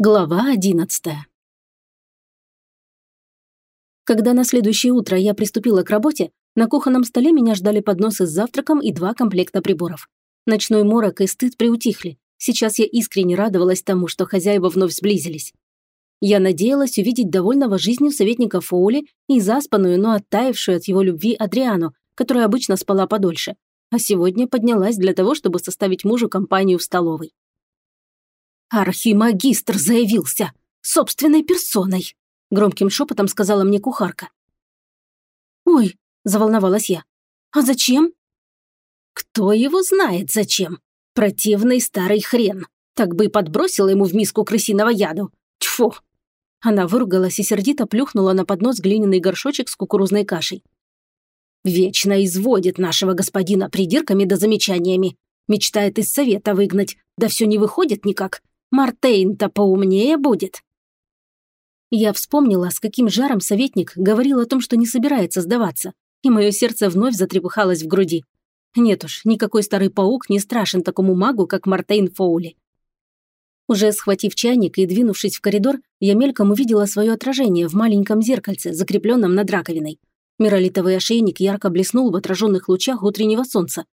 Глава одиннадцатая. Когда на следующее утро я приступила к работе, на кухонном столе меня ждали подносы с завтраком и два комплекта приборов. Ночной морок и стыд приутихли. Сейчас я искренне радовалась тому, что хозяева вновь сблизились. Я надеялась увидеть довольного жизнью советника Фоули и заспанную, но оттаившую от его любви Адриану, которая обычно спала подольше, а сегодня поднялась для того, чтобы составить мужу компанию в столовой. «Архимагистр заявился! Собственной персоной!» Громким шепотом сказала мне кухарка. «Ой!» – заволновалась я. «А зачем?» «Кто его знает зачем? Противный старый хрен. Так бы и подбросила ему в миску крысиного яду. Тьфу!» Она выругалась и сердито плюхнула на поднос глиняный горшочек с кукурузной кашей. «Вечно изводит нашего господина придирками да замечаниями. Мечтает из совета выгнать, да все не выходит никак. Мартейн-то поумнее будет. Я вспомнила, с каким жаром советник говорил о том, что не собирается сдаваться, и мое сердце вновь затрепыхалось в груди. Нет уж, никакой старый паук не страшен такому магу, как Мартейн Фоули. Уже схватив чайник и двинувшись в коридор, я мельком увидела свое отражение в маленьком зеркальце, закрепленном над раковиной. Миролитовый ошейник ярко блеснул в отраженных лучах утреннего солнца.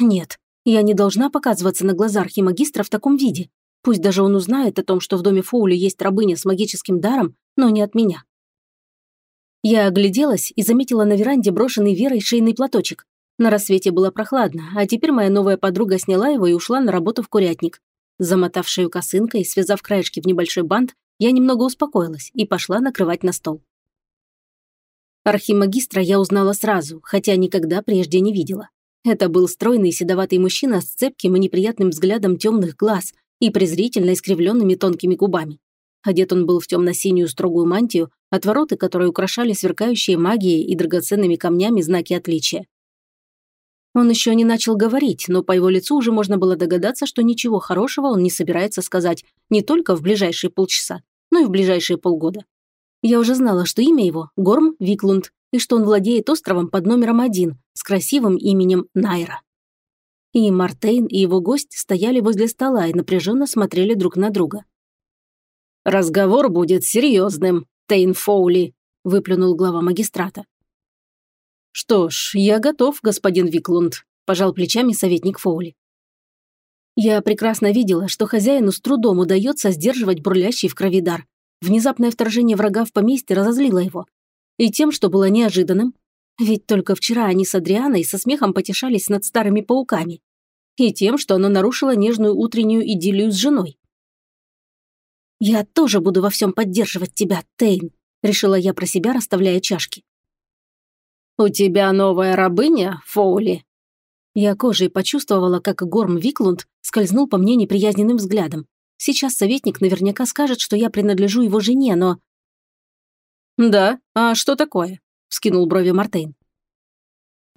Нет, я не должна показываться на глаза архимагистра в таком виде. Пусть даже он узнает о том, что в доме Фоули есть рабыня с магическим даром, но не от меня. Я огляделась и заметила на веранде брошенный Верой шейный платочек. На рассвете было прохладно, а теперь моя новая подруга сняла его и ушла на работу в курятник. Замотав шею косынкой и связав краешки в небольшой бант, я немного успокоилась и пошла накрывать на стол. Архимагистра я узнала сразу, хотя никогда прежде не видела. Это был стройный седоватый мужчина с цепким и неприятным взглядом темных глаз, и презрительно искривленными тонкими губами. Одет он был в темно-синюю строгую мантию, отвороты которой украшали сверкающие магией и драгоценными камнями знаки отличия. Он еще не начал говорить, но по его лицу уже можно было догадаться, что ничего хорошего он не собирается сказать не только в ближайшие полчаса, но и в ближайшие полгода. Я уже знала, что имя его – Горм Виклунд, и что он владеет островом под номером один с красивым именем Найра. И Мартейн, и его гость стояли возле стола и напряженно смотрели друг на друга. «Разговор будет серьезным, Тейн Фоули», – выплюнул глава магистрата. «Что ж, я готов, господин Виклунд», – пожал плечами советник Фоули. Я прекрасно видела, что хозяину с трудом удается сдерживать бурлящий в крови дар. Внезапное вторжение врага в поместье разозлило его. И тем, что было неожиданным, ведь только вчера они с Адрианой со смехом потешались над старыми пауками. И тем, что она нарушила нежную утреннюю идиллию с женой. «Я тоже буду во всем поддерживать тебя, Тейн», – решила я про себя, расставляя чашки. «У тебя новая рабыня, Фоули?» Я кожей почувствовала, как Горм Виклунд скользнул по мне неприязненным взглядом. Сейчас советник наверняка скажет, что я принадлежу его жене, но... «Да? А что такое?» Вскинул брови Мартейн.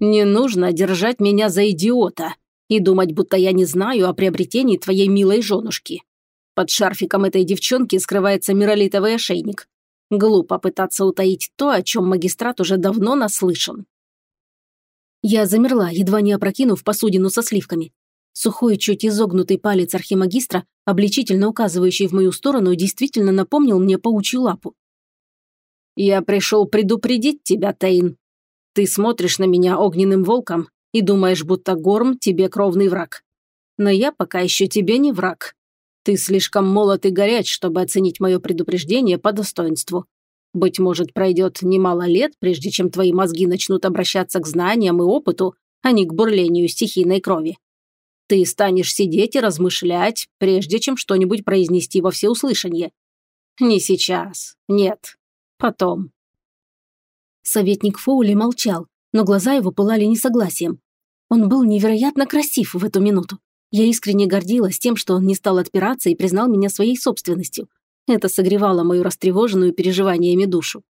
«Не нужно держать меня за идиота и думать, будто я не знаю о приобретении твоей милой женушки. Под шарфиком этой девчонки скрывается миролитовый ошейник. Глупо пытаться утаить то, о чем магистрат уже давно наслышан». Я замерла, едва не опрокинув посудину со сливками. Сухой, чуть изогнутый палец архимагистра, обличительно указывающий в мою сторону, действительно напомнил мне паучью лапу. «Я пришел предупредить тебя, Тейн. Ты смотришь на меня огненным волком и думаешь, будто Горм тебе кровный враг. Но я пока еще тебе не враг. Ты слишком молод и горяч, чтобы оценить мое предупреждение по достоинству. Быть может, пройдет немало лет, прежде чем твои мозги начнут обращаться к знаниям и опыту, а не к бурлению стихийной крови. Ты станешь сидеть и размышлять, прежде чем что-нибудь произнести во всеуслышание. Не сейчас, нет, Потом. Советник Фоули молчал, но глаза его пылали несогласием. Он был невероятно красив в эту минуту. Я искренне гордилась тем, что он не стал отпираться и признал меня своей собственностью. Это согревало мою растревоженную переживаниями душу.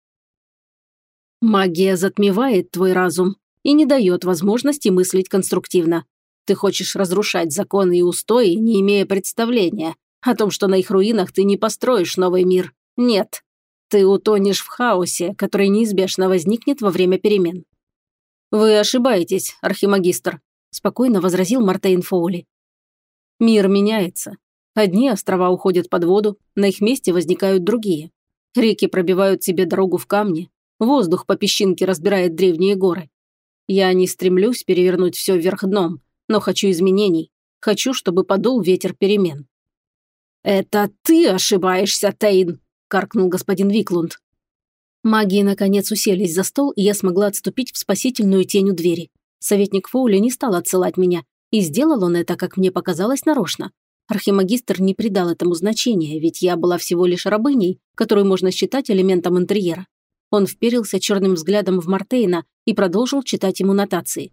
«Магия затмевает твой разум и не дает возможности мыслить конструктивно. Ты хочешь разрушать законы и устои, не имея представления о том, что на их руинах ты не построишь новый мир. Нет, ты утонешь в хаосе, который неизбежно возникнет во время перемен. Вы ошибаетесь, архимагистр, спокойно возразил Мартейн Фоули. Мир меняется. Одни острова уходят под воду, на их месте возникают другие. Реки пробивают себе дорогу в камни, воздух по песчинке разбирает древние горы. Я не стремлюсь перевернуть все вверх дном, но хочу изменений. Хочу, чтобы подул ветер перемен. «Это ты ошибаешься, Тейн!» – каркнул господин Виклунд. Маги наконец уселись за стол, и я смогла отступить в спасительную тень у двери. Советник Фоули не стал отсылать меня, и сделал он это, как мне показалось, нарочно. Архимагистр не придал этому значения, ведь я была всего лишь рабыней, которую можно считать элементом интерьера. Он вперился черным взглядом в Мартейна и продолжил читать ему нотации.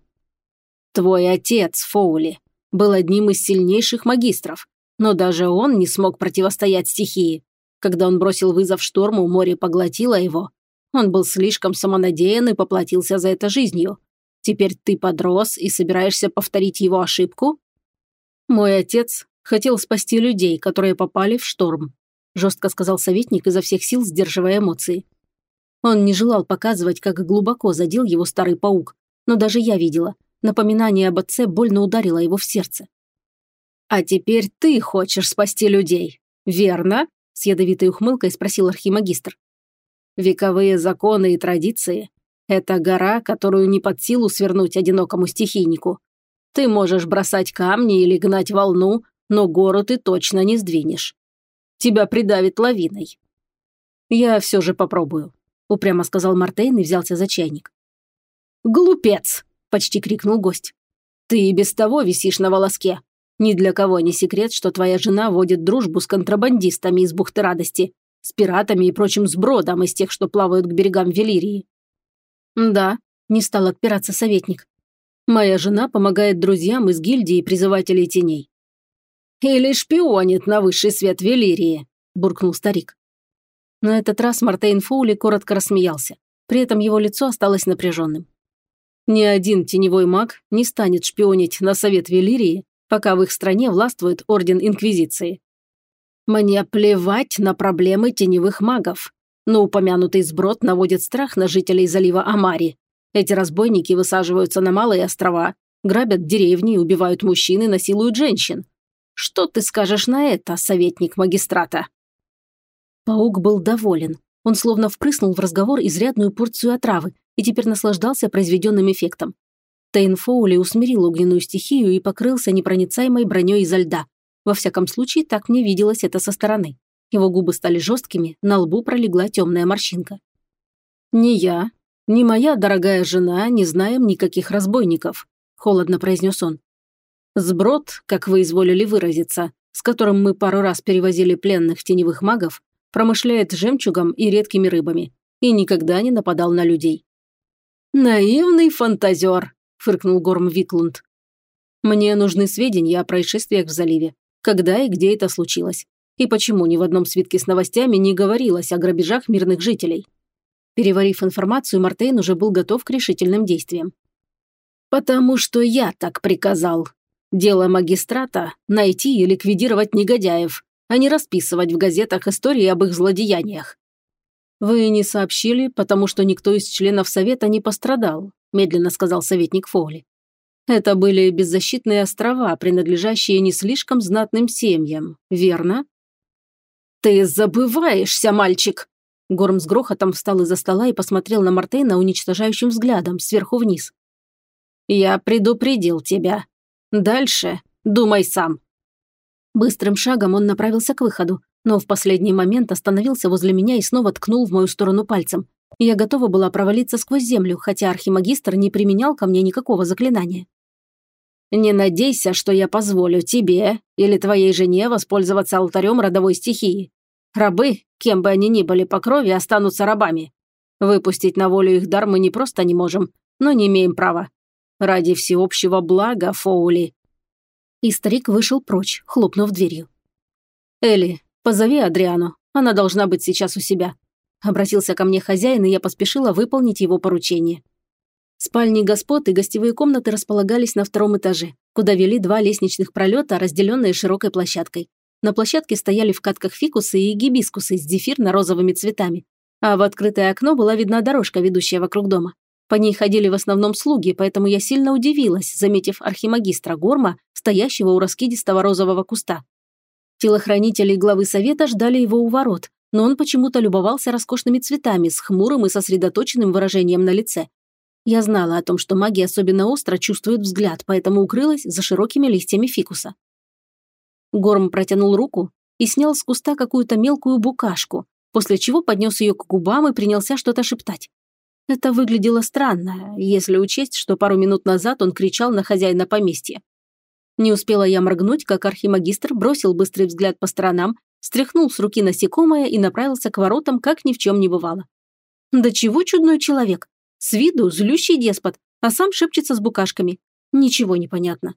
«Твой отец, Фоули, был одним из сильнейших магистров, но даже он не смог противостоять стихии. Когда он бросил вызов шторму, море поглотило его. Он был слишком самонадеян и поплатился за это жизнью. Теперь ты подрос и собираешься повторить его ошибку? Мой отец хотел спасти людей, которые попали в шторм, жестко сказал советник изо всех сил, сдерживая эмоции. Он не желал показывать, как глубоко задел его старый паук, но даже я видела. Напоминание об отце больно ударило его в сердце. «А теперь ты хочешь спасти людей, верно?» С ядовитой ухмылкой спросил архимагистр. «Вековые законы и традиции – это гора, которую не под силу свернуть одинокому стихийнику. Ты можешь бросать камни или гнать волну, но гору ты точно не сдвинешь. Тебя придавит лавиной. Я все же попробую упрямо сказал Мартейн и взялся за чайник. «Глупец!» – почти крикнул гость. «Ты и без того висишь на волоске. Ни для кого не секрет, что твоя жена водит дружбу с контрабандистами из бухты радости, с пиратами и прочим сбродом из тех, что плавают к берегам Велирии». «Да», – не стал отпираться советник. «Моя жена помогает друзьям из гильдии призывателей теней». «Или шпионит на высший свет Велирии», – буркнул старик. На этот раз Мартейн Фоули коротко рассмеялся. При этом его лицо осталось напряженным. Ни один теневой маг не станет шпионить на совет Велирии, пока в их стране властвует Орден Инквизиции. Мне плевать на проблемы теневых магов, но упомянутый сброд наводит страх на жителей залива Амари. Эти разбойники высаживаются на малые острова, грабят деревни, убивают мужчин и насилуют женщин. Что ты скажешь на это, советник магистрата? Паук был доволен. Он словно впрыснул в разговор изрядную порцию отравы и теперь наслаждался произведенным эффектом. Тейн Фоули усмирил огненную стихию и покрылся непроницаемой броней изо льда. Во всяком случае, так мне виделось это со стороны. Его губы стали жесткими, на лбу пролегла темная морщинка. «Ни я, ни моя дорогая жена не знаем никаких разбойников», – холодно произнес он. «Сброд, как вы изволили выразиться, с которым мы пару раз перевозили пленных теневых магов, промышляет жемчугом и редкими рыбами и никогда не нападал на людей. «Наивный фантазер», – фыркнул Горм Виклунд. «Мне нужны сведения о происшествиях в заливе. Когда и где это случилось? И почему ни в одном свитке с новостями не говорилось о грабежах мирных жителей?» Переварив информацию, Мартейн уже был готов к решительным действиям. «Потому что я так приказал. Дело магистрата – найти и ликвидировать негодяев, а не расписывать в газетах истории об их злодеяниях. «Вы не сообщили, потому что никто из членов Совета не пострадал», медленно сказал советник Фоли. «Это были беззащитные острова, принадлежащие не слишком знатным семьям, верно?» «Ты забываешься, мальчик!» Горм с грохотом встал из-за стола и посмотрел на Мартейна уничтожающим взглядом, сверху вниз. «Я предупредил тебя. Дальше думай сам». Быстрым шагом он направился к выходу, но в последний момент остановился возле меня и снова ткнул в мою сторону пальцем. Я готова была провалиться сквозь землю, хотя архимагистр не применял ко мне никакого заклинания. «Не надейся, что я позволю тебе или твоей жене воспользоваться алтарем родовой стихии. Рабы, кем бы они ни были по крови, останутся рабами. Выпустить на волю их дар мы не просто не можем, но не имеем права. Ради всеобщего блага, Фоули, и старик вышел прочь, хлопнув дверью. «Элли, позови Адриану, она должна быть сейчас у себя». Обратился ко мне хозяин, и я поспешила выполнить его поручение. Спальни господ и гостевые комнаты располагались на втором этаже, куда вели два лестничных пролета, разделенные широкой площадкой. На площадке стояли в катках фикусы и гибискусы с зефирно-розовыми цветами, а в открытое окно была видна дорожка, ведущая вокруг дома. По ней ходили в основном слуги, поэтому я сильно удивилась, заметив архимагистра Горма, стоящего у раскидистого розового куста. Телохранители главы совета ждали его у ворот, но он почему-то любовался роскошными цветами с хмурым и сосредоточенным выражением на лице. Я знала о том, что маги особенно остро чувствуют взгляд, поэтому укрылась за широкими листьями фикуса. Горм протянул руку и снял с куста какую-то мелкую букашку, после чего поднес ее к губам и принялся что-то шептать. Это выглядело странно, если учесть, что пару минут назад он кричал на хозяина поместья. Не успела я моргнуть, как архимагистр бросил быстрый взгляд по сторонам, стряхнул с руки насекомое и направился к воротам, как ни в чем не бывало. Да чего чудной человек? С виду злющий деспот, а сам шепчется с букашками. Ничего не понятно.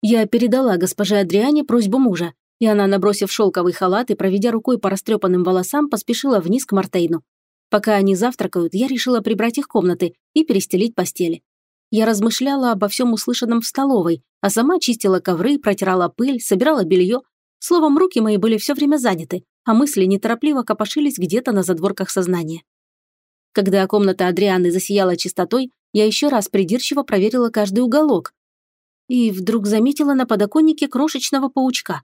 Я передала госпоже Адриане просьбу мужа, и она, набросив шелковый халат и проведя рукой по растрепанным волосам, поспешила вниз к Мартейну. Пока они завтракают, я решила прибрать их комнаты и перестелить постели. Я размышляла обо всем услышанном в столовой, а сама чистила ковры, протирала пыль, собирала белье. Словом, руки мои были все время заняты, а мысли неторопливо копошились где-то на задворках сознания. Когда комната Адрианы засияла чистотой, я еще раз придирчиво проверила каждый уголок. И вдруг заметила на подоконнике крошечного паучка.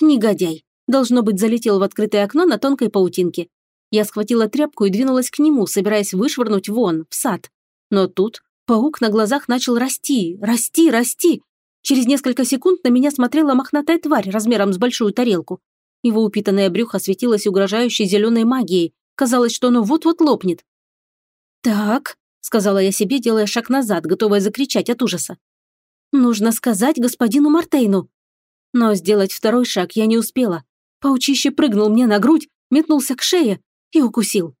Негодяй. Должно быть, залетел в открытое окно на тонкой паутинке. Я схватила тряпку и двинулась к нему, собираясь вышвырнуть вон, в сад. Но тут паук на глазах начал расти, расти, расти. Через несколько секунд на меня смотрела мохнатая тварь размером с большую тарелку. Его упитанное брюхо светилось угрожающей зеленой магией. Казалось, что оно вот-вот лопнет. «Так», — сказала я себе, делая шаг назад, готовая закричать от ужаса. «Нужно сказать господину Мартейну». Но сделать второй шаг я не успела. Паучище прыгнул мне на грудь, метнулся к шее, и укусил.